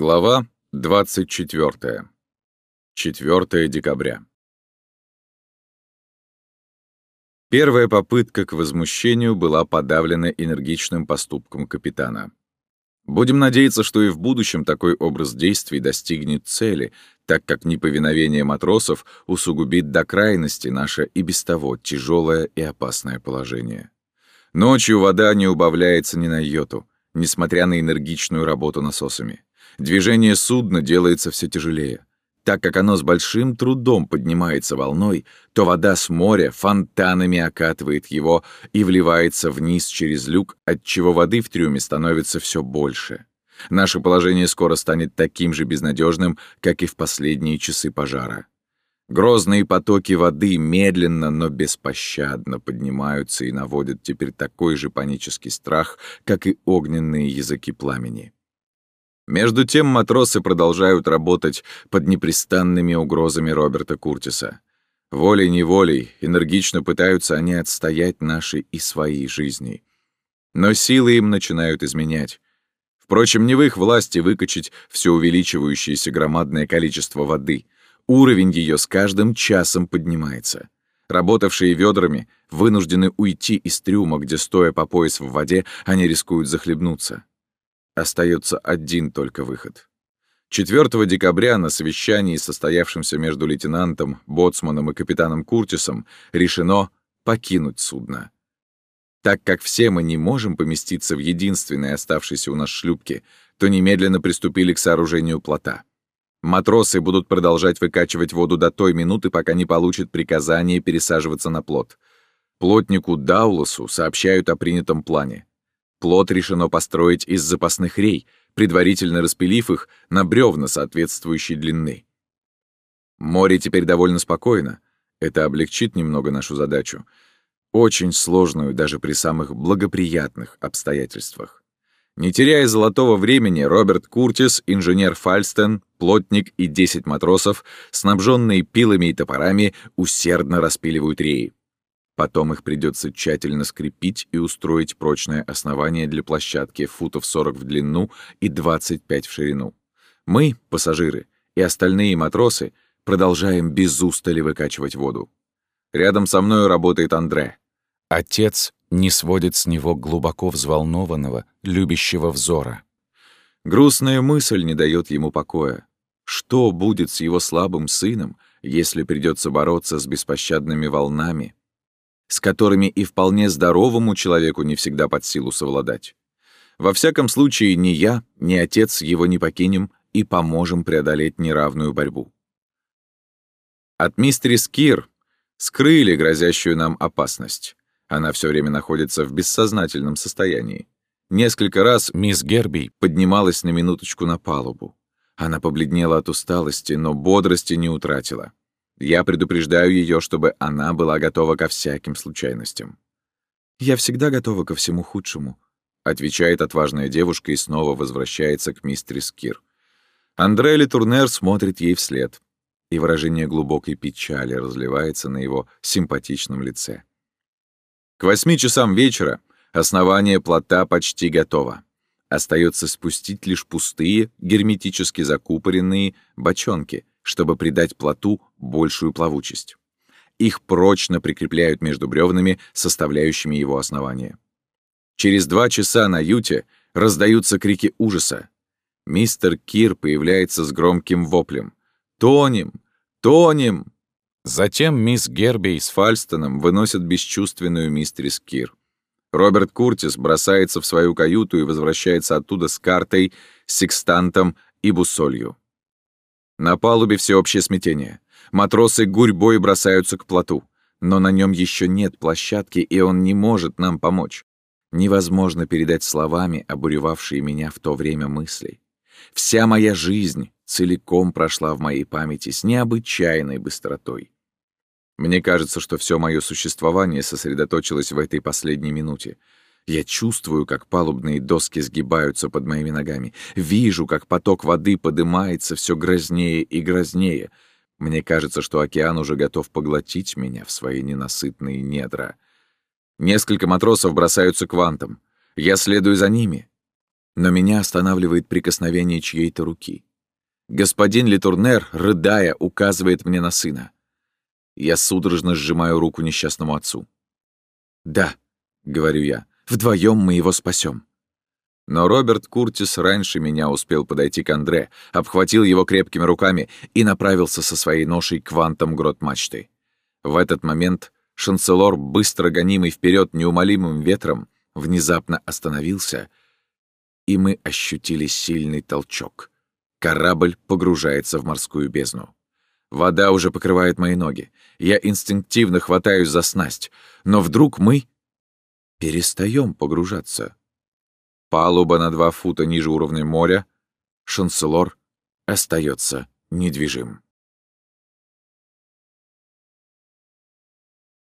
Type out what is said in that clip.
Глава 24. 4 декабря. Первая попытка к возмущению была подавлена энергичным поступком капитана. Будем надеяться, что и в будущем такой образ действий достигнет цели, так как неповиновение матросов усугубит до крайности наше и без того тяжелое и опасное положение. Ночью вода не убавляется ни на йоту, несмотря на энергичную работу насосами. Движение судна делается все тяжелее. Так как оно с большим трудом поднимается волной, то вода с моря фонтанами окатывает его и вливается вниз через люк, отчего воды в трюме становится все больше. Наше положение скоро станет таким же безнадежным, как и в последние часы пожара. Грозные потоки воды медленно, но беспощадно поднимаются и наводят теперь такой же панический страх, как и огненные языки пламени. Между тем матросы продолжают работать под непрестанными угрозами Роберта Куртиса. Волей-неволей энергично пытаются они отстоять наши и свои жизни. Но силы им начинают изменять. Впрочем, не в их власти выкачать все увеличивающееся громадное количество воды. Уровень ее с каждым часом поднимается. Работавшие ведрами вынуждены уйти из трюма, где, стоя по пояс в воде, они рискуют захлебнуться. Остается один только выход. 4 декабря на совещании, состоявшемся между лейтенантом, боцманом и капитаном Куртисом, решено покинуть судно. Так как все мы не можем поместиться в единственной оставшейся у нас шлюпке, то немедленно приступили к сооружению плота. Матросы будут продолжать выкачивать воду до той минуты, пока не получат приказание пересаживаться на плот. Плотнику Дауласу сообщают о принятом плане. Плот решено построить из запасных рей, предварительно распилив их на бревна соответствующей длины. Море теперь довольно спокойно. Это облегчит немного нашу задачу. Очень сложную даже при самых благоприятных обстоятельствах. Не теряя золотого времени, Роберт Куртис, инженер Фальстен, плотник и 10 матросов, снабженные пилами и топорами, усердно распиливают реи. Потом их придется тщательно скрепить и устроить прочное основание для площадки футов 40 в длину и 25 в ширину. Мы, пассажиры, и остальные матросы продолжаем без устали выкачивать воду. Рядом со мной работает Андре. Отец не сводит с него глубоко взволнованного, любящего взора. Грустная мысль не дает ему покоя. Что будет с его слабым сыном, если придется бороться с беспощадными волнами, с которыми и вполне здоровому человеку не всегда под силу совладать. Во всяком случае, ни я, ни отец его не покинем и поможем преодолеть неравную борьбу. От мистерис Кир скрыли грозящую нам опасность. Она все время находится в бессознательном состоянии. Несколько раз мисс Герби поднималась на минуточку на палубу. Она побледнела от усталости, но бодрости не утратила. Я предупреждаю ее, чтобы она была готова ко всяким случайностям. «Я всегда готова ко всему худшему», — отвечает отважная девушка и снова возвращается к мистерис Кир. Андре Летурнер смотрит ей вслед, и выражение глубокой печали разливается на его симпатичном лице. К восьми часам вечера основание плота почти готово. Остается спустить лишь пустые, герметически закупоренные бочонки, чтобы придать плоту большую плавучесть. Их прочно прикрепляют между бревнами, составляющими его основание. Через два часа на юте раздаются крики ужаса. Мистер Кир появляется с громким воплем. «Тонем! Тонем!» Затем мисс Герби с Фальстоном выносят бесчувственную мистерис Кир. Роберт Куртис бросается в свою каюту и возвращается оттуда с картой, секстантом и бусолью. На палубе всеобщее смятение. Матросы гурьбой бросаются к плоту. Но на нем еще нет площадки, и он не может нам помочь. Невозможно передать словами обуревавшие меня в то время мысли. Вся моя жизнь целиком прошла в моей памяти с необычайной быстротой. Мне кажется, что все мое существование сосредоточилось в этой последней минуте — я чувствую, как палубные доски сгибаются под моими ногами. Вижу, как поток воды поднимается все грознее и грознее. Мне кажется, что океан уже готов поглотить меня в свои ненасытные недра. Несколько матросов бросаются к вантам. Я следую за ними. Но меня останавливает прикосновение чьей-то руки. Господин Литурнер, рыдая, указывает мне на сына. Я судорожно сжимаю руку несчастному отцу. «Да», — говорю я, — «вдвоем мы его спасем. Но Роберт Куртис раньше меня успел подойти к Андре, обхватил его крепкими руками и направился со своей ношей к вантам грот мачты. В этот момент шанселор, быстро гонимый вперед неумолимым ветром, внезапно остановился, и мы ощутили сильный толчок. Корабль погружается в морскую бездну. Вода уже покрывает мои ноги. Я инстинктивно хватаюсь за снасть, но вдруг мы перестаем погружаться. Палуба на два фута ниже уровня моря, шанселор остается недвижим.